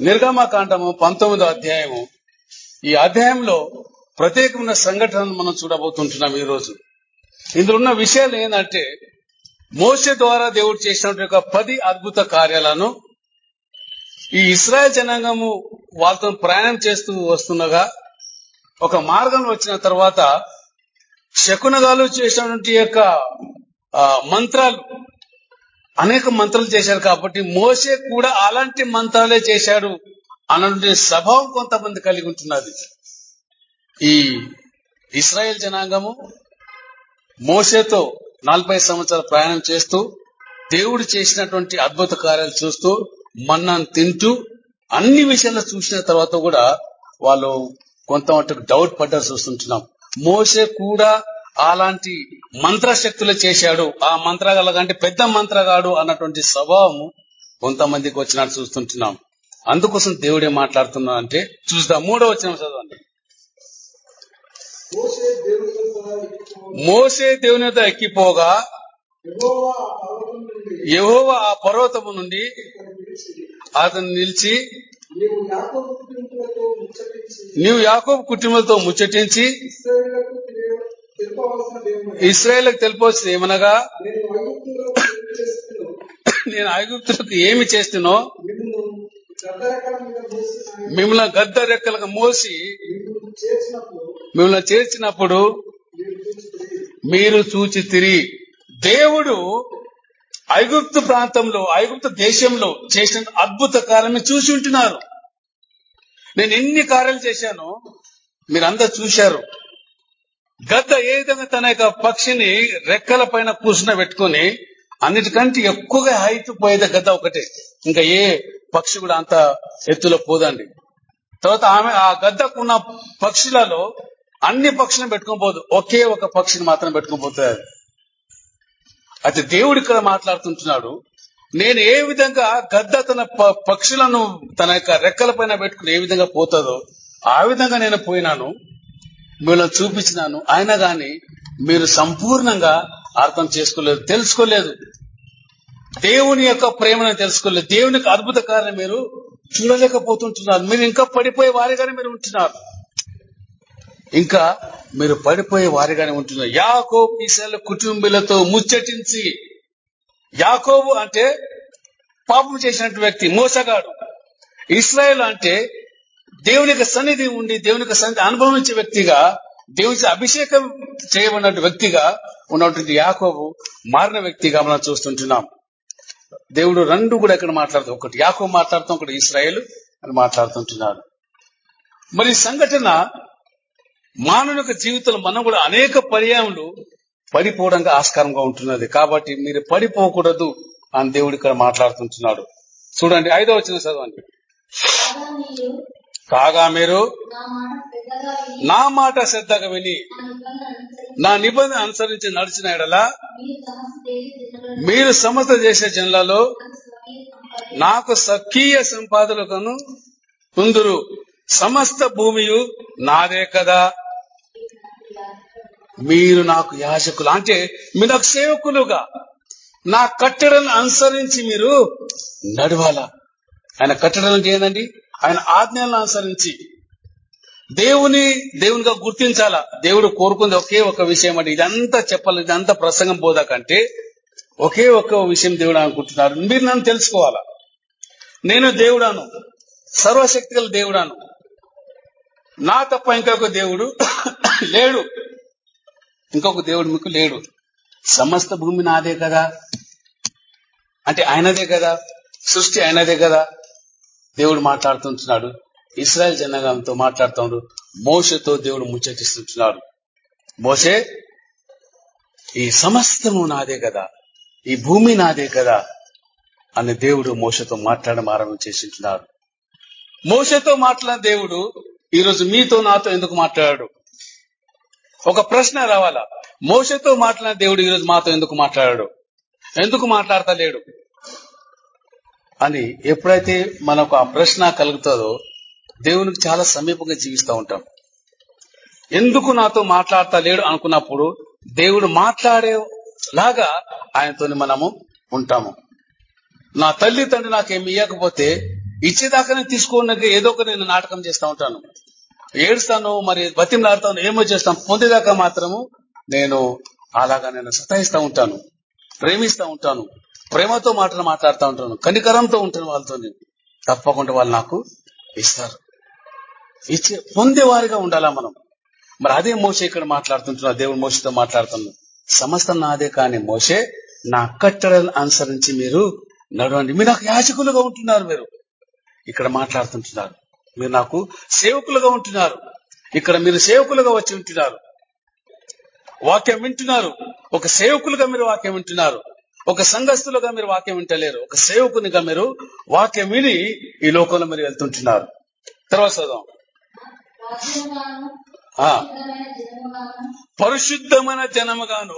నిర్గమకాండము పంతొమ్మిదో అధ్యాయము. ఈ అధ్యాయంలో ప్రత్యేకమైన సంఘటనను మనం చూడబోతుంటున్నాం ఈ రోజు ఇందులో ఉన్న విషయాలు ఏంటంటే మోస ద్వారా దేవుడు చేసినటువంటి ఒక పది అద్భుత కార్యాలను ఈ ఇస్రాయల్ జనాంగము వాళ్ళతో ప్రయాణం చేస్తూ వస్తుండగా ఒక మార్గం వచ్చిన తర్వాత శకునగాలు చేసినటువంటి యొక్క మంత్రాలు అనేక మంత్రాలు చేశారు కాబట్టి మోసే కూడా అలాంటి మంత్రాలే చేశాడు అన్నటువంటి స్వభావం కొంతమంది కలిగి ఉంటున్నది. ఈ ఇస్రాయేల్ జనాంగము మోసేతో నలభై సంవత్సరాల ప్రయాణం చేస్తూ దేవుడు చేసినటువంటి అద్భుత కార్యాలు చూస్తూ మన్నాను తింటూ అన్ని విషయాలు చూసిన తర్వాత కూడా వాళ్ళు కొంత డౌట్ పడ్డారు చూస్తుంటున్నాం. మోసే కూడా అలాంటి మంత్రశక్తులు చేశాడు. ఆ మంత్రగాల కంటే పెద్ద మంత్రగాడు అన్నటువంటి స్వభావం కొంతమందికి వచ్చినట్టు చూస్తుంటున్నాం. అందుకోసం దేవుడే మాట్లాడుతున్నా అంటే చూద్దాం. మూడో వచ్చిన చదవండి. మోసే దేవుని వద్ద ఎక్కిపోగా యెహోవా ఆ పర్వతము నుండి అతను నిలిచి నీవు యాకోబు కుటుంబంతో ముచ్చటించి ఇస్రాయేల్కి తెలిపోతుంది ఏమనగా నేను ఐగుప్తులకు ఏమి చేస్తున్నో మిమ్మల్ని గద్ద రెక్కలకు మోసి మిమ్మల్ని చేర్చినప్పుడు మీరు చూచి తిరిగి. దేవుడు ఐగుప్తు ప్రాంతంలో ఐగుప్తు దేశంలో చేసిన అద్భుత కార్యాలను చూసి ఉంటున్నారు. నేను ఎన్ని కార్యాలు చేశానో మీరందరూ చూశారు. గద్ద ఏ విధంగా తన యొక్క పక్షిని రెక్కల పైన కూర్చుని పెట్టుకుని అన్నిటికంటే ఎక్కువగా హైట్ పోయేది గద్ద ఒకటే. ఇంకా ఏ పక్షి కూడా అంత ఎత్తులో పోదండి. తర్వాత ఆమె ఆ గద్దకున్న పక్షులలో అన్ని పక్షులను పెట్టుకోబోదు ఒకే ఒక పక్షిని మాత్రం పెట్టుకోబోతుంది అది. అయితే దేవుడు ఇక్కడ మాట్లాడుతుంటున్నాడు. నేను ఏ విధంగా గద్ద తన ప- పక్షులను తన యొక్క రెక్కల పైన పెట్టుకుని ఏ విధంగా పోతుందో ఆ విధంగా నేను పోయినాను. మిమ్మల్ని చూపించినాను. ఆయన గాని మీరు సంపూర్ణంగా అర్థం చేసుకోలేదు తెలుసుకోలేదు. దేవుని యొక్క ప్రేమను తెలుసుకోలేదు. దేవుని యొక్క అద్భుత కార్యం మీరు చూడలేకపోతుంటున్నారు. మీరు ఇంకా పడిపోయే వారిగానే మీరు ఉంటున్నారు. ఇంకా మీరు పడిపోయే వారిగానే ఉంటున్నారు. యాకోబు ఈశాల కుటుంబీలతో ముచ్చటించి యాకోబు అంటే పాపం చేసినట్టు వ్యక్తి మోసగాడు. ఇస్రాయేల్ అంటే దేవుని యొక్క సన్నిధి ఉండి దేవుని యొక్క సన్నిధి అనుభవించే వ్యక్తిగా దేవుని అభిషేకం చేయబడిన వ్యక్తిగా ఉన్నటువంటి యాకోబు మారిన వ్యక్తిగా మనం చూస్తుంటున్నాం. దేవుడు రెండు కూడా ఇక్కడ మాట్లాడుతూ ఒకటి యాకోబు మాట్లాడుతాం ఒకటి ఇస్రాయేల్ అని మాట్లాడుతుంటున్నాడు మరి సంఘటన మానవ యొక్క జీవితంలో మనం కూడా అనేక పర్యాయములు పడిపోవడానికి ఆస్కారంగా ఉంటున్నది. కాబట్టి మీరు పడిపోకూడదు అని దేవుడు ఇక్కడ మాట్లాడుతుంటున్నాడు. చూడండి ఐదో వచ్చిన చదవండి. కాగా మీరు? నా మాట విని నా శ్రద్ధగా విని నా నిబంధన అనుసరించి నడిచిన ఎడల మీరు సమస్త దేశ జనులలో నాకు స్వకీయ నాకు సఖీయ సమస్త భూమియు నాదే కదా. మీరు నాకు యాజకులు అంటే మీరు నాకు సేవకులుగా నా కట్టడలను అనుసరించి మీరు నడవాలా? ఆయన కట్టడలు అంటే ఏంటండి ఆయన ఆజ్ఞలను అనుసరించి దేవుని దేవునిగా గుర్తించాలా? దేవుడు కోరుకుంది ఒకే ఒక విషయం అంటే ఇదంతా చెప్పాలి ఇదంతా ప్రసంగం పోదాకంటే ఒకే ఒక్క విషయం దేవుడు అనుకుంటున్నాడు. మీరు నన్ను తెలుసుకోవాలా? నేను దేవుడాను సర్వశక్తి గల దేవుడాను. నా తప్ప ఇంకొక దేవుడు లేడు. ఇంకొక దేవుడు మీకు లేడు. సమస్త భూమి నాదే కదా? అంటే ఆయనదే కదా? సృష్టి ఆయనదే కదా? దేవుడు మాట్లాడుతుంటున్నాడు. ఇస్రాయల్ జనాంగంతో మాట్లాడుతున్నాడు మోసతో దేవుడు ముచ్చటిస్తుంటున్నాడు. మోసే ఈ సమస్తము నాదే కదా. ఈ భూమి నాదే కదా అని దేవుడు మోసతో మాట్లాడడం ఆరంభం చేసింటున్నాడు. మోసతో మాట్లాడిన దేవుడు ఈరోజు మీతో నాతో ఎందుకు మాట్లాడాడు? ఒక ప్రశ్న రావాలా? మోసతో మాట్లాడిన దేవుడు ఈరోజు మాతో ఎందుకు మాట్లాడాడు? ఎందుకు మాట్లాడతలేడు? అని ఎప్పుడైతే మనకు ఆ ప్రశ్న కలుగుతుందో దేవునికి చాలా సమీపంగా జీవిస్తూ ఉంటాం. ఎందుకు నాతో మాట్లాడతా లేడు అనుకున్నప్పుడు దేవుడు మాట్లాడే లాగా ఆయనతోని మనము ఉంటాము. నా తల్లి తండ్రి నాకేమి ఇవ్వకపోతే ఇచ్చేదాకానే తీసుకున్నాక ఏదో ఒక నేను నాటకం చేస్తా ఉంటాను. ఏడుస్తాను మరి బతిమలాడతాను ఏమో చేస్తాను పొందేదాకా మాత్రము నేను అలాగా నేను సతాయిస్తూ ఉంటాను ప్రేమిస్తా ఉంటాను. ప్రేమతో మాటలు మాట్లాడుతూ ఉంటాను. కనికరంతో ఉంటాను వాళ్ళతో తప్పకుండా వాళ్ళు నాకు ఇస్తారు. ఇచ్చే పొందేవారిగా ఉండాలా మనం? మరి అదే మోసే ఇక్కడ మాట్లాడుతుంటున్నా దేవుడు మోసతో మాట్లాడుతున్నాం. సమస్త నాదే కానీ మోసే నా కట్టడలను అనుసరించి మీరు నడవండి. మీరు నాకు యాచకులుగా ఉంటున్నారు మీరు. ఇక్కడ మాట్లాడుతుంటున్నారు. మీరు నాకు సేవకులుగా ఉంటున్నారు. ఇక్కడ మీరు సేవకులుగా వచ్చి ఉంటున్నారు. వాక్యం వింటున్నారు. ఒక సేవకులుగా మీరు వాక్యం వింటున్నారు. ఒక సంఘస్థులుగా మీరు వాక్యం వింటలేరు. ఒక సేవకునిగా మీరు వాక్యం విని ఈ లోకంలో మీరు వెళ్తుంటున్నారు. తర్వాత చదువు ఆ. పరిశుద్ధమైన జనముగాను.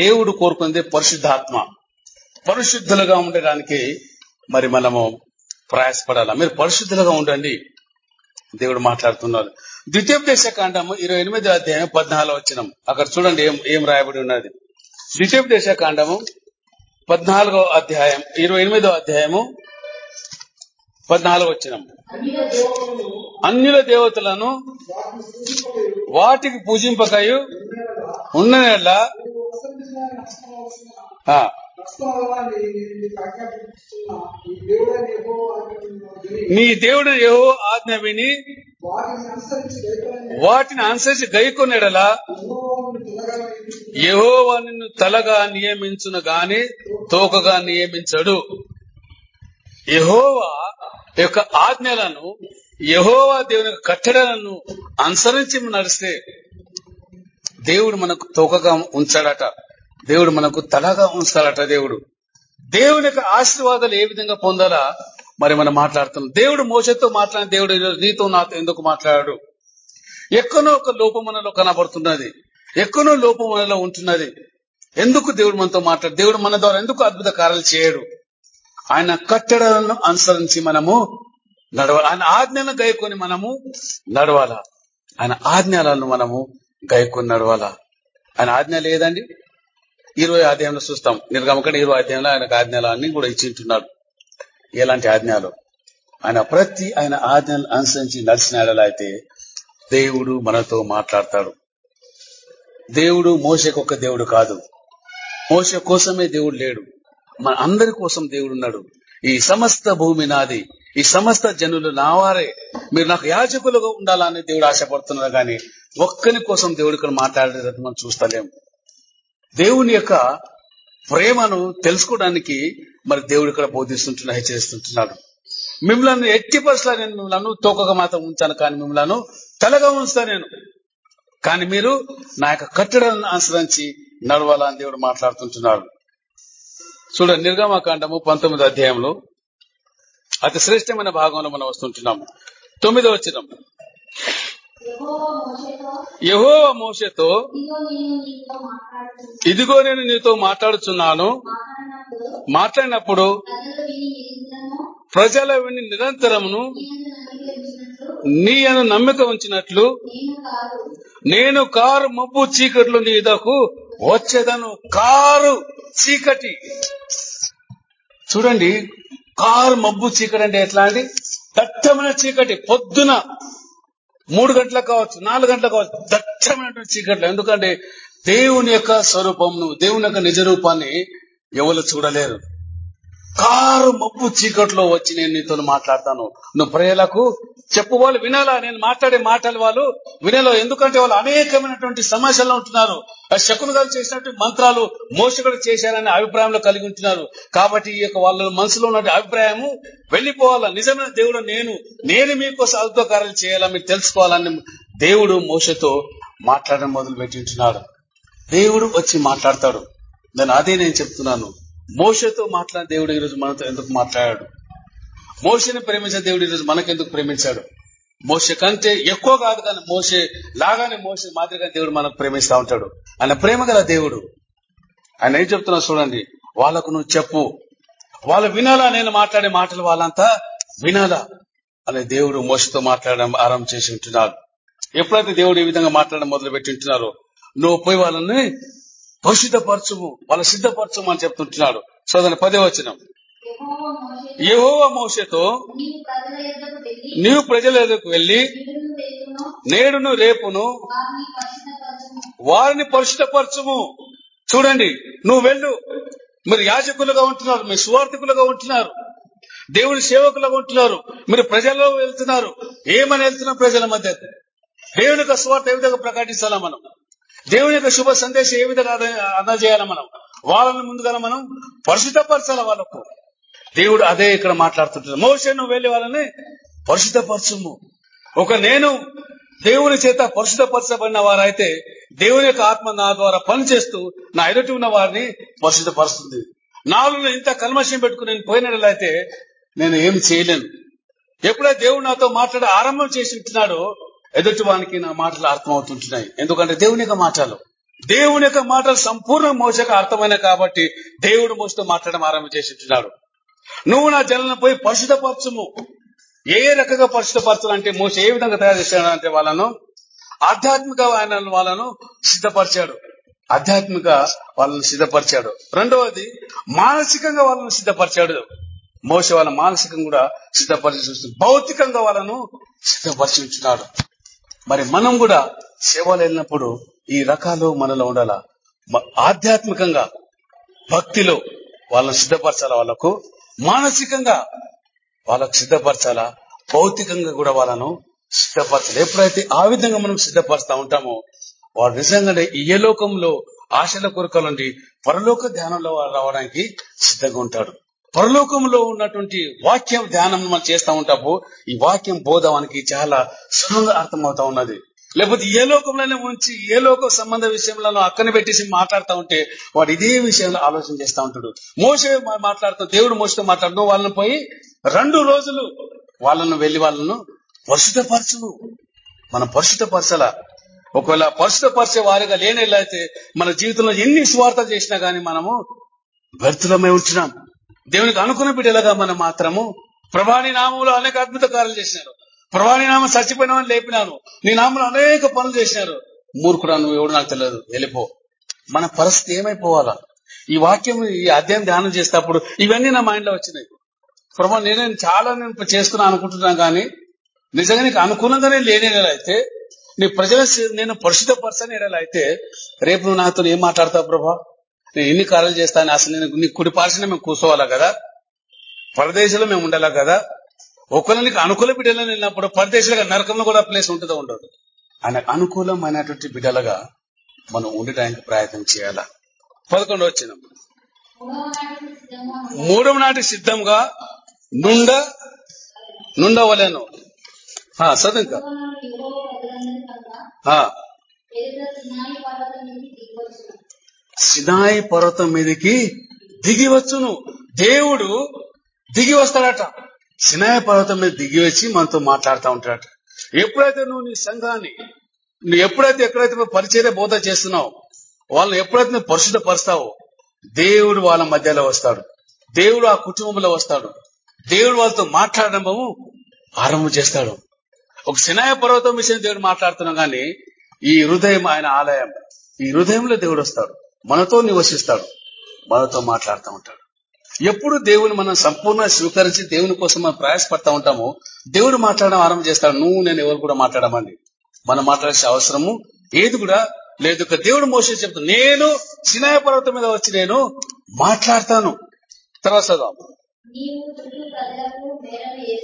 దేవుడు కోరుకుంది పరిశుద్ధాత్మ. పరిశుద్ధులుగా ఉండడానికి మరి మనము ప్రయాసపడాలా? మీరు పరిశుద్ధులుగా ఉండండి. దేవుడు మాట్లాడుతున్నారు ద్వితీయోపదేశ కాండము ఇరవై ఎనిమిది అధ్యాయం పద్నాలుగు వచ్చినం అక్కడ చూడండి ఏం ఏం రాయబడి ఉన్నది. ద్వితీయోపదేశ కాండము పద్నాలుగో అధ్యాయం ఇరవై ఎనిమిదో అధ్యాయము పద్నాలుగు వచ్చినం అన్యుల దేవతలను వాటికి పూజింపకయు ఉన్న ఆ. నీ దేవుడు ఏవో ఆజ్ఞ విని వాటిని అనుసరించి దైవమైన వాటిని యహోవా నిన్ను తలగా నియమించును గాని తోకగా నియమించడు. యహోవా యొక్క ఆజ్ఞలను యహోవా దేవుని యొక్క కట్టడలను అనుసరించి నడిస్తే దేవుడు మనకు తోకగా ఉంచాడట. దేవుడు మనకు తలగా ఉంచాలట దేవుడు. దేవుని యొక్క ఆశీర్వాదాలు ఏ విధంగా పొందాలా? మరి మనం మాట్లాడుతున్నాం. దేవుడు మోసతో మాట్లాడిన దేవుడు నీతో నాతో ఎందుకు మాట్లాడాడు? ఎక్కడో ఒక లోపం మనలో కనబడుతున్నది. ఎక్కడో లోపం మనలో ఉంటున్నది. ఎందుకు దేవుడు మనతో మాట్లాడు? దేవుడు మన ద్వారా ఎందుకు అద్భుత కార్యాలు చేయడు? ఆయన కట్టడలను అనుసరించి మనము నడవాలి ఆయన ఆజ్ఞలను గైకొని మనము నడవాలా? ఆయన ఆజ్ఞలను మనము గైకొని నడవాలా? ఆయన ఆజ్ఞ లేదండి? ఇరవై అధ్యాయంలో చూస్తాం. నిర్గమకండి ఇరవై అధ్యాయంలో ఆయనకు ఆజ్ఞలు కూడా ఇచ్చింటున్నాడు. ఎలాంటి ఆజ్ఞలు? ఆయన ప్రతి ఆయన ఆజ్ఞలు అనుసరించి నడిచిన అయితే దేవుడు మనతో మాట్లాడతాడు. దేవుడు మోసకొక్క దేవుడు కాదు. మోస కోసమే దేవుడు లేడు. మన అందరి కోసం దేవుడు ఉన్నాడు. ఈ సమస్త భూమి నాది ఈ సమస్త జనులు నావారే మీరు నాకు యాజకులుగా ఉండాలని దేవుడు ఆశపడుతున్నారు కానీ ఒక్కని కోసం దేవుడు ఇక్కడ మాట్లాడేటట్టు మనం చూస్తలేము. దేవుని యొక్క ప్రేమను తెలుసుకోవడానికి మరి దేవుడు ఇక్కడ బోధిస్తుంటున్నా హెచ్చరిస్తుంటున్నాడు. మిమ్మల్ని ఎట్టి పరిస్థితుల్లో నేను మిమ్మల్ని తోకగా మాత్రం ఉంచాను కానీ మిమ్మల్ని తలగా ఉంచుతాను నేను. కానీ మీరు నా యొక్క కట్టడాలను అనుసరించి నడవాలని దేవుడు మాట్లాడుతుంటున్నాడు. చూడండి నిర్గమకాండము పంతొమ్మిది అధ్యాయంలో అతి శ్రేష్టమైన భాగంలో మనం వస్తుంటున్నాము. తొమ్మిదో వచ్చినాం యహో యహోవ మోసతో ఇదిగో నేను నీతో మాట్లాడుతున్నాను మాట్లాడుచున్నాను. మాట్లాడినప్పుడు ప్రజల విని నిరంతరమును నీ నమ్మిక ఉంచినట్లు అను నమ్మిక ఉంచినట్లు నేను నేను కారు మబ్బు చీకట్లు నీ ఇదకు వచ్చేదను. కారు చీకటి. చూడండి కారు మబ్బు చీకటి అంటే ఎట్లా అండి? దట్టమైన చీకటి. పొద్దున మూడు గంటలకు కావచ్చు నాలుగు గంటలకు కావచ్చు దట్టమైనటువంటి చీకట్లు. ఎందుకంటే దేవుని యొక్క స్వరూపంను దేవుని యొక్క నిజ రూపాన్ని ఎవరు చూడలేరు. కారు మబ్బు చీకట్లో వచ్చి నేను నీతో మాట్లాడతాను. నువ్వు ప్రజలకు చెప్పు వాళ్ళు వినాలా? నేను మాట్లాడే మాటలు వాళ్ళు వినాలో. ఎందుకంటే వాళ్ళు అనేకమైనటువంటి సమస్యల్లో ఉంటున్నారు. ఆ శకును గారు చేసినట్టు మంత్రాలు మోసకుడు చేశారనే అభిప్రాయంలో కలిగి ఉంటున్నారు. కాబట్టి ఈ యొక్క వాళ్ళ మనసులో ఉన్న అభిప్రాయము వెళ్ళిపోవాలా? నిజమైన దేవుడు నేను నేను మీకోసం అద్భుతకార్యాలు చేయాలా? మీరు తెలుసుకోవాలని దేవుడు మోసతో మాట్లాడడం మొదలు పెట్టి దేవుడు వచ్చి మాట్లాడతాడు. నేను అదే నేను చెప్తున్నాను. మోసతో మాట్లాడిన దేవుడు ఈరోజు మనతో ఎందుకు మాట్లాడాడు? మోసని ప్రేమించిన దేవుడు ఈరోజు మనకెందుకు ప్రేమించాడు? మోస కంటే ఎక్కువ కాదు కానీ మోసే లాగానే మోసే మాదిరిగా దేవుడు మనకు ప్రేమిస్తా ఉంటాడు. ఆయన ప్రేమ గల దేవుడు. ఆయన ఏం చెప్తున్నా చూడండి. వాళ్ళకు నువ్వు చెప్పు. వాళ్ళు వినాలా? నేను మాట్లాడే మాటలు వాళ్ళంతా వినాలా? అనే దేవుడు మోసతో మాట్లాడడం ఆరంభం చేసి ఉంటున్నాడు. ఎప్పుడైతే దేవుడు ఈ విధంగా మాట్లాడడం మొదలు పెట్టి ఉంటున్నారో నువ్వు పోయి వాళ్ళని పరిశుద్ధపరచుము వాళ్ళ సిద్ధపరచుము అని చెప్తుంటున్నాడు. చదవండి పదే వచ్చినాం యహోవ మోసతో నీవు ప్రజల యొద్దకు వెళ్ళి వెళ్ళి నేడును రేపును వారిని పరిశుద్ధపరచము. చూడండి నువ్వు వెళ్ళు. మీరు యాజకులుగా ఉంటున్నారు మీరు సువార్థికులుగా ఉంటున్నారు. దేవుని సేవకులుగా ఉంటున్నారు. మీరు ప్రజల్లో వెళ్తున్నారు. ఏమని వెళ్తున్నారు ప్రజల మధ్య? దేవుని యొక్క సువార్త ఏ విధంగా ప్రకటించాలా మనం? దేవుని యొక్క శుభ సందేశం ఏ విధంగా అందజేయాలి మనం? వాళ్ళని ముందుగా మనం పరిశుద్ధపరచాల వాళ్ళకు. దేవుడు అదే ఇక్కడ మాట్లాడుతుంటాడు. మోసే నువ్వు వెళ్ళి వాళ్ళని పరిశుద్ధపరచుము. ఒక నేను దేవుని చేత పరిశుద్ధపరచబడిన వారైతే దేవుని యొక్క ఆత్మ నా ద్వారా పనిచేస్తూ నా ఎదుటి ఉన్న వారిని పరిశుద్ధపరుస్తుంది. నాలుగు ఇంత కల్మషం పెట్టుకుని నేను పోయినట్లయితే నేను ఏం చేయలేను. ఎప్పుడైతే దేవుడు నాతో మాట్లాడి ఆరంభం చేసి ఉంటున్నాడో ఎదుటి వానికి నా మాటలు అర్థమవుతుంటున్నాయి. ఎందుకంటే దేవుని యొక్క మాటలు. దేవుని యొక్క మాటలు సంపూర్ణ మోసక అర్థమైన కాబట్టి దేవుడు మోసతో మాట్లాడడం ఆరంభం చేసింటున్నాడు. నువ్వు నా జలను పోయి పరిశుధపరచము ఏ రకంగా పరిశుద్ధపరచాలంటే మోస ఏ విధంగా తయారు చేశాడంటే వాళ్ళను? ఆధ్యాత్మిక ఆయన వాళ్ళను సిద్ధపరిచాడు. ఆధ్యాత్మిక వాళ్ళను సిద్ధపరిచాడు. రెండవది మానసికంగా వాళ్ళను సిద్ధపరిచాడు. మోస వాళ్ళ మానసికంగా కూడా సిద్ధపరిచి చూస్తుంది. భౌతికంగా వాళ్ళను సిద్ధపరిచి ఉంచున్నాడు మరి మనం కూడా సేవలు వెళ్ళినప్పుడు ఈ రకాలు మనలో ఉండాల? ఆధ్యాత్మికంగా భక్తిలో వాళ్ళని సిద్ధపరచాలా వాళ్ళకు? మానసికంగా వాళ్ళకు సిద్ధపరచాలా? భౌతికంగా కూడా వాళ్ళను సిద్ధపరచాలి? ఎప్పుడైతే ఆ విధంగా మనం సిద్ధపరుస్తా ఉంటామో వాడు నిజంగానే ఈ ఏ లోకంలో ఆశల కొరకల నుండి పరలోక ధ్యానంలో రావడానికి సిద్ధంగా ఉంటాడు పరలోకంలో ఉన్నటువంటి వాక్యం ధ్యానం మనం చేస్తా ఉంటాము. ఈ వాక్యం మనకి చాలా సులభంగా అర్థమవుతా ఉన్నది. లేకపోతే ఏ లోకంలోనే ఉంచి ఏ లోక సంబంధ విషయంలో అక్కని పెట్టేసి మాట్లాడుతూ ఉంటే వాడు ఇదే విషయంలో ఆలోచన చేస్తా ఉంటాడు. మోసే మాట్లాడుతూ దేవుడు మోసతో మాట్లాడుతూ వాళ్ళని పోయి రెండు రోజులు వాళ్ళను వెళ్ళి వాళ్ళను పరిశుద్ధపరచు మనం పరిశుద్ధపరచాల. ఒకవేళ పరిశుద్ధపరిచే వారిగా లేనేళ్ళైతే మన జీవితంలో ఎన్ని స్వార్థ చేసినా గానీ మనము వ్యర్థులమై ఉంటున్నాం. దేవునికి అనుకున్న బిడ్డలుగా మనం మాత్రము ప్రభాని నామంలో అనేక అద్భుత కార్యాలు చేసినారు. ప్రభాని నామం చచ్చిపోయిన లేపినాను. నీ నామంలో అనేక పనులు చేసినారు. మూర్ఖుడా నువ్వు ఎవడు నాకు తెలియదు. వెళ్ళిపో. మన పరిస్థితి ఏమైపోవాలా? ఈ వాక్యం ఈ అధ్యాయం ధ్యానం చేసేటప్పుడు ఇవన్నీ నా మైండ్లో వచ్చినాయి. ప్రభా నేనే చాలా నేను చేసుకున్నా అనుకుంటున్నాను కానీ నిజంగా నీకు అనుకూలంగానే లేని అయితే నీ ప్రజల నేను నేను పరిశుద్ధపరచని అయితే రేపు నువ్వు నాతో ఏం మాట్లాడతావు ప్రభా? నేను ఎన్ని కార్యాలు చేస్తాను అసలు నేను నీ కుడి పార్శ్వన మేము కూర్చోవాలా కదా? పరదేశంలో మేము ఉండాలా కదా? ఒకవేళ నీకు అనుకూల బిడ్డలను వెళ్ళినప్పుడు పరదేశంలో నరకంలో కూడా ప్లేస్ ఉంటుందో ఉండదు. ఆయనకు అనుకూలమైనటువంటి బిడ్డలుగా మనం ఉండడానికి ప్రయత్నం చేయాలా? పదకొండు వచ్చిన మూడవ నాటి సిద్ధంగా నుండ నుండవలేను ఆ, చదువు సినాయి పర్వతం మీదకి దిగి వచ్చును. దేవుడు దిగి వస్తాడట. సినాయి పర్వతం మీద దిగి వచ్చి మనతో మాట్లాడుతూ ఉంటాడట. ఎప్పుడైతే నువ్వు నీ సంఘాన్ని నువ్వు ఎప్పుడైతే ఎక్కడైతే నువ్వు పరిచర్య బోధ చేస్తున్నావు వాళ్ళని ఎప్పుడైతే నువ్వు పరిశుద్ధపరుస్తావో దేవుడు వాళ్ళ మధ్యలో వస్తాడు. దేవుడు ఆ కుటుంబంలో వస్తాడు. దేవుడు వాళ్ళతో మాట్లాడడము ఆరంభం చేస్తాడు. ఒక సినాయ పర్వతం విషయం దేవుడు మాట్లాడుతున్నాం కానీ ఈ హృదయం ఆయన ఆలయం. ఈ హృదయంలో దేవుడు వస్తాడు. మనతో నివసిస్తాడు. మనతో మాట్లాడుతూ ఉంటాడు. ఎప్పుడు దేవుని మనం సంపూర్ణ స్వీకరించి దేవుని కోసం మనం ప్రయాసపడతా ఉంటామో దేవుడు మాట్లాడడం ఆరంభం చేస్తాడు. నువ్వు నేను ఎవరు కూడా మాట్లాడమండి. మనం మాట్లాడాల్సిన అవసరము ఏది కూడా లేదు. దేవుడు మోసం చెప్తాను నేను సినాయ పర్వతం మీద వచ్చి నేను మాట్లాడతాను. తర్వాత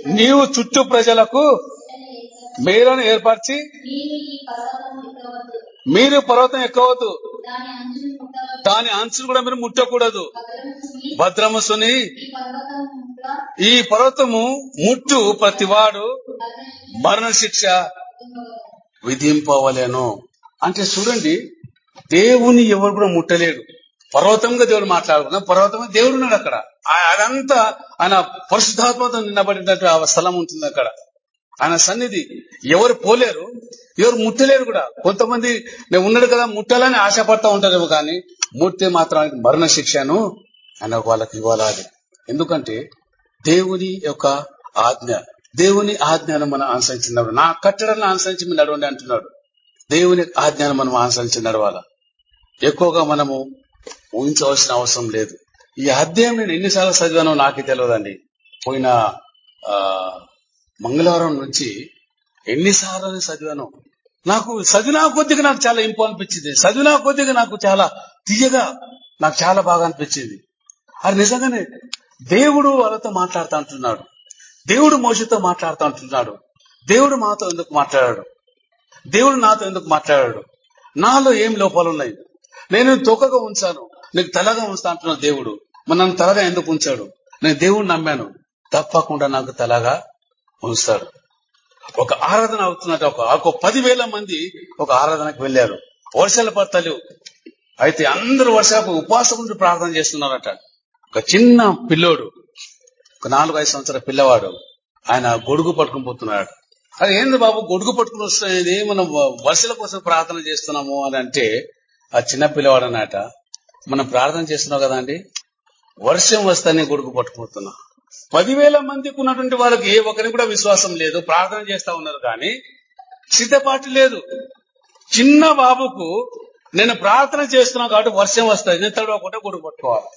నీవు చుట్టూ ప్రజలకు మేలను ఏర్పరిచి మీరు పర్వతం ఎక్కవద్దు. దాని అంచును దాని కూడా మీరు ముట్టకూడదు. భద్రముసుని ఈ పర్వతము ముట్టు ప్రతివాడు మరణశిక్ష మరణ శిక్ష విధింపవలేను. అంటే చూడండి దేవుని ఎవరు కూడా ముట్టలేడు. పర్వతంగా దేవుడు మాట్లాడుకున్నా పర్వతంగా దేవుడు ఉన్నాడు అక్కడ. అదంతా ఆయన పరిశుద్ధాత్మతో నిన్నబడినట్టు ఆ స్థలం ఉంటుంది అక్కడ. ఆయన సన్నిధి. ఎవరు పోలేరు ఎవరు ముట్టలేరు కూడా. కొంతమంది నేను ఉన్నాడు కదా ముట్టాలని ఆశపడతా ఉంటారేమో కానీ ముట్టే మాత్రానికి మరణ శిక్షను ఆయన వాళ్ళకి ఇవ్వాలి ఎందుకంటే దేవుని యొక్క ఆజ్ఞ దేవుని ఆజ్ఞను మనం అనుసరించినప్పుడు నా కట్టడాన్ని అనుసరించి మీరు నడవండి అంటున్నాడు. దేవుని ఆజ్ఞను మనం అనుసరించి నడవాల? ఎక్కువగా మనము ఊహించవలసిన అవసరం లేదు. ఈ అధ్యాయం నేను ఎన్నిసార్లు చదివానో నాకే తెలియదండి పోయిన ఆ, మంగళవారం నుంచి ఎన్నిసార్లు చదివాను. నాకు చదివినా కొద్దిగా నాకు చాలా ఇంపు అనిపించింది. చదివినా కొద్దిగా నాకు చాలా తీయగా నాకు చాలా బాగా అనిపించింది. అది నిజంగానే దేవుడు వాళ్ళతో మాట్లాడుతూ అంటున్నాడు దేవుడు మోసతో మాట్లాడుతూ అంటున్నాడు దేవుడు మాతో ఎందుకు మాట్లాడాడు? దేవుడు నాతో ఎందుకు మాట్లాడాడు? నాలో ఏం లోపాలు ఉన్నాయి? నేను తొక్కగా ఉంచాను. నీకు తలగా ఉంచుతా అంటున్నాడు దేవుడు. మన నన్ను తలగా ఎందుకు ఉంచాడు? నేను దేవుడిని నమ్మాను. తప్పకుండా నాకు తలగా ఉంచుతాడు ఒక ఆరాధన అవుతున్నట్టు ఒక ఒక పదివేల మంది ఒక ఆరాధనకు వెళ్ళారు. వర్షాలు పడతలేవు అయితే అందరూ వర్షాపు ఉపవాసం ఉండి ప్రార్థన చేస్తున్నారట. ఒక చిన్న పిల్లోడు ఒక నాలుగు ఐదు సంవత్సరాల పిల్లవాడు ఆయన గొడుగు పట్టుకుని పోతున్నాడు అది ఏంది బాబు గొడుగు పట్టుకుని వస్తుంది మనం వర్షల కోసం ప్రార్థన చేస్తున్నాము అని అంటే ఆ చిన్న పిల్లవాడు అన్నట మనం ప్రార్థన చేస్తున్నాం కదా అండి? వర్షం వస్తేనే గొడుగు పట్టుకుపోతున్నా పదివేల మందికి ఉన్నటువంటి వాళ్ళకి ఏ ఒక్కరికి కూడా విశ్వాసం లేదు ప్రార్థన చేస్తా ఉన్నారు కానీ సిద్ధపాటు లేదు. చిన్న బాబుకు నేను ప్రార్థన చేస్తున్నా కాబట్టి వర్షం వస్తుంది నేను తడవకుండా గుడి పట్టుకోవాలి.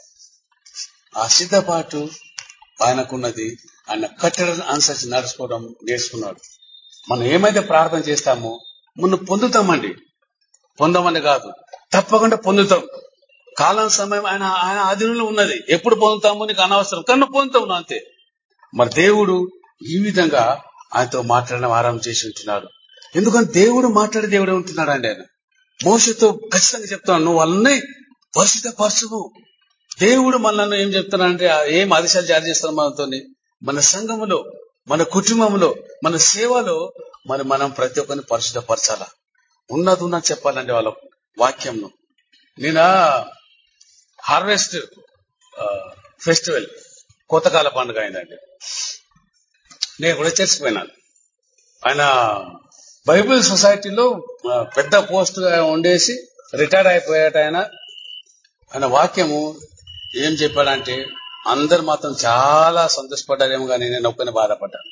ఆ సిద్ధపాటు ఆయనకున్నది ఆయన కట్టడం అనుసరించి నడుచుకోవడం నేర్చుకున్నాడు. మనం ఏమైతే ప్రార్థన చేస్తామో మనం పొందుతామండి. పొందమని కాదు తప్పకుండా పొందుతాం. కాలం సమయం ఆయన ఆయన ఆధీనంలో ఉన్నది. ఎప్పుడు పొందుతాము నీకు అనవసరం. కన్నా పొందుతాం అంతే. మరి దేవుడు ఈ విధంగా ఆయనతో మాట్లాడడం ఆరంభం చేసి ఉంటున్నాడు. ఎందుకంటే దేవుడు మాట్లాడే దేవుడే ఉంటున్నాడు అండి ఆయన. మోసతో ఖచ్చితంగా చెప్తాను నువ్వు వాళ్ళని పరిశుద్ధ పరచువు దేవుడు మనల్ని ఏం చెప్తున్నాడంటే ఆ ఏం ఆదేశాలు జారీ చేస్తాను మనతో మన సంఘములో మన కుటుంబంలో మన సేవలో మరి మనం ప్రతి ఒక్కరిని పరిశుద్ధపరచాలా? ఉన్నది ఉన్నది చెప్పాలండి వాళ్ళ వాక్యంను నేనా హార్వెస్ట్ ఫెస్టివల్ కోతకాల పండుగ అయిందండి. నేను కూడా చర్చిపోయినాను ఆయన బైబిల్ సొసైటీలో పెద్ద పోస్ట్ ఉండేసి రిటైర్ అయిపోయాట ఆయన. ఆయన వాక్యము ఏం చెప్పాడంటే అందరు మాత్రం చాలా సంతోషపడ్డారేమో కానీ నేను ఒక్కనే బాధపడ్డాను.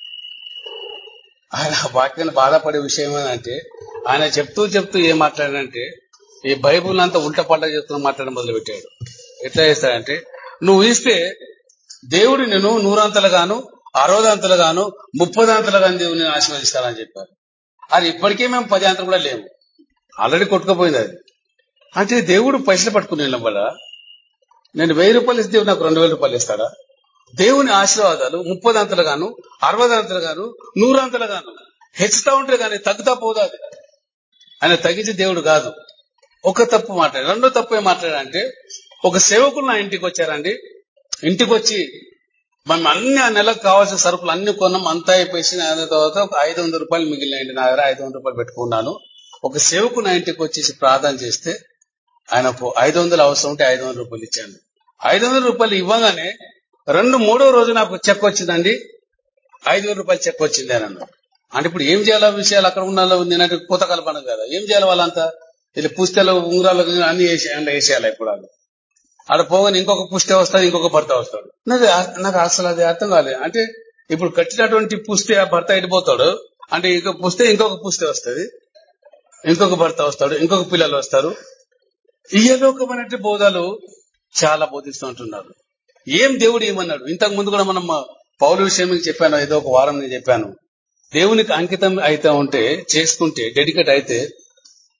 ఆయన వాక్యాన్ని బాధపడే విషయం ఏంటంటే ఆయన చెప్తూ చెప్తూ ఏం మాట్లాడాడంటే ఈ బైబుల్ అంతా ఉల్ట పండగ చెప్తూ మాట్లాడడం మొదలు పెట్టాడు ఎట్లా చేస్తాడంటే నువ్వు ఇస్తే దేవుడు నేను నూరంతలుగాను అరవదంతలుగాను ముప్పదంతలుగాను నేను ఆశీర్వదిస్తానని చెప్పారు. అది ఇప్పటికే మేము పది కూడా లేవు. ఆల్రెడీ కొట్టుకుపోయింది అది. అంటే దేవుడు పైసలు పట్టుకుని వల్ల నేను వెయ్యి రూపాయలు ఇస్తే దేవుడు నాకు రెండు వేల రూపాయలు ఇస్తాడా? దేవుని ఆశీర్వాదాలు ముప్పదంతలుగాను అరవదంతలుగాను నూరంతలుగాను. హెచ్చుతా ఉంటే కానీ తగ్గుతా పోదా అది? ఆయన తగ్గించి దేవుడు కాదు. ఒక తప్పు మాట్లాడు రెండో తప్పు ఏం మాట్లాడంటే ఒక సేవకులు నా ఇంటికి వచ్చారండి. ఇంటికి వచ్చి మనం అన్ని ఆ నెలకు కావాల్సిన సరుకులు అన్ని కొన్నాం అంతా అయిపోయి దాని తర్వాత ఒక ఐదు వందల రూపాయలు మిగిలినాయండి. నా దగ్గర ఐదు వందల రూపాయలు పెట్టుకున్నాను. ఒక సేవకు నా ఇంటికి వచ్చేసి ప్రార్థన చేస్తే ఆయనకు ఐదు వందలు అవసరం ఉంటే ఐదు వందల రూపాయలు ఇచ్చాను ఐదు వందల రూపాయలు ఇవ్వగానే రెండు మూడో రోజు నాకు చెక్ వచ్చిందండి. ఐదు వేల రూపాయలు చెక్ వచ్చింది అని అన్నాడు. అంటే ఇప్పుడు ఏం చేయాలో విషయాలు? అక్కడ ఉన్న నేనంటే పూత కలపడం కదా. ఏం చేయాలి వాళ్ళంతా? ఇలా పుస్తలు ఉంగరాలు అన్ని వేసి అండ్ వేసేయాలి ఇప్పుడు ఆడ పోగానే ఇంకొక పుష్టి వస్తాడు ఇంకొక భర్త వస్తాడు. నాకు నాకు అసలు అది అర్థం కాలేదు. అంటే ఇప్పుడు కట్టినటువంటి పుస్తే ఆ భర్త ఎడిపోతాడు అంటే ఇంకొక పుస్తే ఇంకొక పుష్టి వస్తుంది. ఇంకొక భర్త వస్తాడు ఇంకొక పిల్లలు వస్తారు. ఇహలోకమైనటువంటి బోధాలు చాలా బోధిస్తూ ఉంటున్నారు. ఏం దేవుడు ఏమన్నాడు? ఇంతకు ముందు కూడా మనం పౌరు విషయం చెప్పాను ఏదో ఒక వారం నేను చెప్పాను. దేవునికి అంకితం అయితే ఉంటే చేసుకుంటే డెడికేట్ అయితే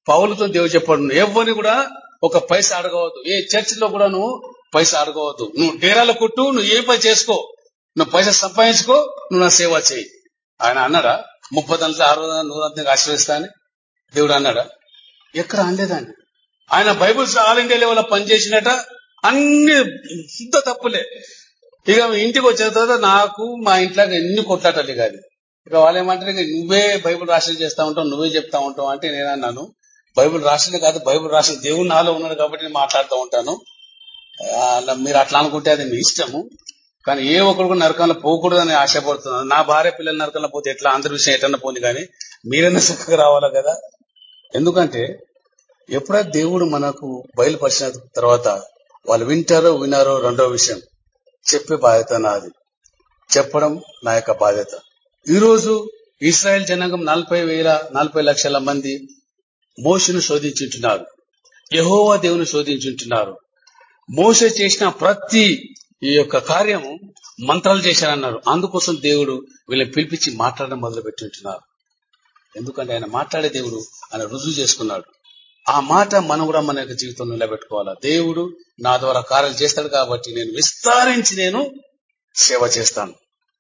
పౌలతో దేవుడు చెప్పాడు. ఎవరిని కూడా ఒక పైసా అడగవద్దు. ఏ చర్చిలో కూడా నువ్వు పైసా అడగవద్దు. నువ్వు డేరాలు కొట్టు నువ్వు ఏ పని చేసుకో. నువ్వు పైస సంపాదించుకో నువ్వు నా సేవ చేయి. ఆయన అన్నాడా? ముప్పై దాంట్లో అరవై దాంట్లో నూరు దాంట్లో ఆశీర్వదిస్తా అని. దేవుడు అన్నాడా? ఎక్కడ అనలేదండి. ఆయన బైబుల్స్ ఆల్ ఇండియా లెవెల్ పనిచేసినట అన్ని ఎంత తప్పులే. ఇక ఇంటికి వచ్చిన తర్వాత నాకు మా ఇంట్లో ఎన్ని కొట్లాటలు కాదు ఇక వాళ్ళు ఏమంటారు ఇక నువ్వే బైబుల్ రాసిన చేస్తా ఉంటావు నువ్వే చెప్తా ఉంటావు అంటే నేను అన్నాను. బైబుల్ రాసింది కాదు బైబుల్ రాసిన దేవుడు నాలో ఉన్నాడు కాబట్టి నేను మాట్లాడుతూ ఉంటాను. మీరు అట్లా అనుకుంటే అది మీ ఇష్టము. కానీ ఏ ఒక్కరు కూడా నరకంలో పోకూడదని ఆశపడుతున్నాను నా భార్య పిల్లలు నరకంలో పోతే ఎట్లా? అందరి విషయం ఎట్లన్నా పోంది కానీ మీరైనా సుఖంగా రావాలా కదా? ఎందుకంటే ఎప్పుడైతే దేవుడు మనకు బయలుపరిచిన తర్వాత వాళ్ళు వింటారో వినారో రెండో విషయం. చెప్పే బాధ్యత నాది. చెప్పడం నా యొక్క బాధ్యత. ఈ రోజు జనాంగం నలభై వేల నలభై లక్షల మంది మోసను శోధించుంటున్నారు. యహోవా దేవుని శోధించుంటున్నారు. మోస చేసిన ప్రతి ఈ యొక్క కార్యము మంత్రాలు చేశారన్నారు అందుకోసం దేవుడు వీళ్ళని పిలిపించి మాట్లాడడం మొదలు పెట్టింటున్నారు ఎందుకంటే ఆయన మాట్లాడే దేవుడు ఆయన రుజువు చేసుకున్నాడు. ఆ మాట మనం కూడా మన యొక్క జీవితంలో నిలబెట్టుకోవాలా? దేవుడు నా ద్వారా కార్యాలు చేస్తాడు కాబట్టి నేను విస్తరించి నేను సేవ చేస్తాను.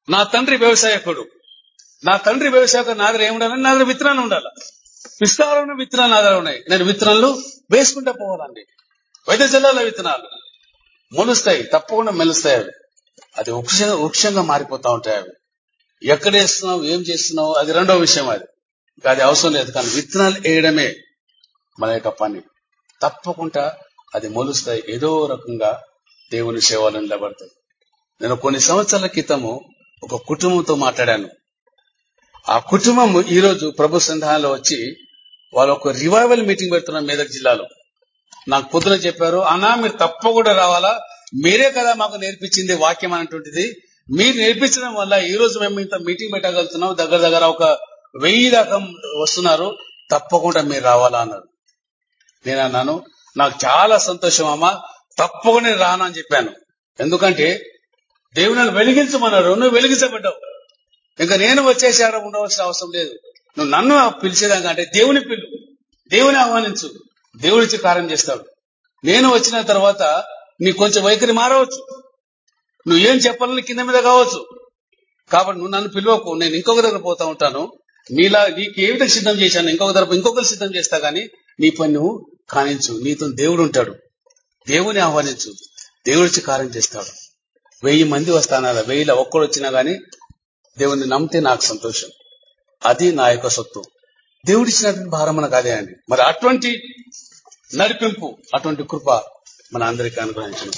నా తండ్రి వ్యవసాయకుడు. నా తండ్రి వ్యవసాయకుడు నా దగ్గర ఏముండాలని నా దగ్గర విత్తనాలు ఉండాలి? విస్తారమైన విత్తనాలు నా దగ్గర ఉన్నాయి. నేను విత్తనాలు వేసుకుంటే పోవాలండి. వైద్య జిల్లాలో విత్తనాలు మొలుస్తాయి తప్పకుండా మెలుస్తాయి అవి. అది వృక్షంగా వృక్షంగా మారిపోతా ఉంటాయి అవి. ఎక్కడ వేస్తున్నావు ఏం చేస్తున్నావు అది రెండో విషయం అది. ఇంకా అది అవసరం లేదు కానీ విత్తనాలు వేయడమే మన యొక్క పని. తప్పకుండా అది మొలుస్తాయి. ఏదో రకంగా దేవుని సేవలను నిలబడతాయి. నేను కొన్ని సంవత్సరాల క్రితము ఒక కుటుంబంతో మాట్లాడాను. ఆ కుటుంబం ఈ రోజు ప్రభు సంధానంలో వచ్చి వాళ్ళు ఒక రివైవల్ మీటింగ్ పెడుతున్నారు మెదక్ జిల్లాలో. నాకు పొద్దున చెప్పారు అన్నా మీరు తప్పకుండా రావాలా? మీరే కదా మాకు నేర్పించింది వాక్యం అనేటువంటిది మీరు నేర్పించడం వల్ల ఈ రోజు మేము ఇంత మీటింగ్ పెట్టగలుగుతున్నాం. దగ్గర దగ్గర ఒక వెయ్యి దాకా వస్తున్నారు. తప్పకుండా మీరు రావాలా అన్నారు. నేను అన్నాను నాకు చాలా సంతోషం అమ్మా తప్పకుండా రానని అని చెప్పాను. ఎందుకంటే దేవుని వెలిగించమన్నారు నువ్వు వెలిగించబడ్డావు. ఇంకా నేను వచ్చేసి ఉండవలసిన అవసరం లేదు. నువ్వు నన్ను పిలిచేదాకంటే దేవుని పిలు. దేవుని ఆహ్వానించు. దేవుడిచ్చి కార్యం చేస్తాడు. నేను వచ్చిన తర్వాత నీ కొంచెం వైఖరి మారవచ్చు. నువ్వు ఏం చెప్పాలని కింద మీద కావచ్చు. కాబట్టి నువ్వు నన్ను పిలవకు. నేను ఇంకొక దగ్గర పోతా ఉంటాను. నీలా నీకు ఏ విధంగా సిద్ధం చేశాను ఇంకొక దగ్గర ఇంకొకరు సిద్ధం చేస్తా గానీ నీ పని నువ్వు కానించు. నీతో దేవుడు ఉంటాడు. దేవుని ఆహ్వానించు. దేవుడిచ్చి కార్యం చేస్తాడు. వెయ్యి మంది వస్తానారా వెయ్యిలో ఒక్కడు వచ్చినా గానీ దేవుణ్ణి నమ్మితే నాకు సంతోషం. అది నా యొక్క సొత్తు. దేవుడిచ్చినటువంటి భారం మనకు అదే అండి. మరి అటువంటి నడిపింపు అటువంటి కృప మన అందరికీ అనుగ్రహించిన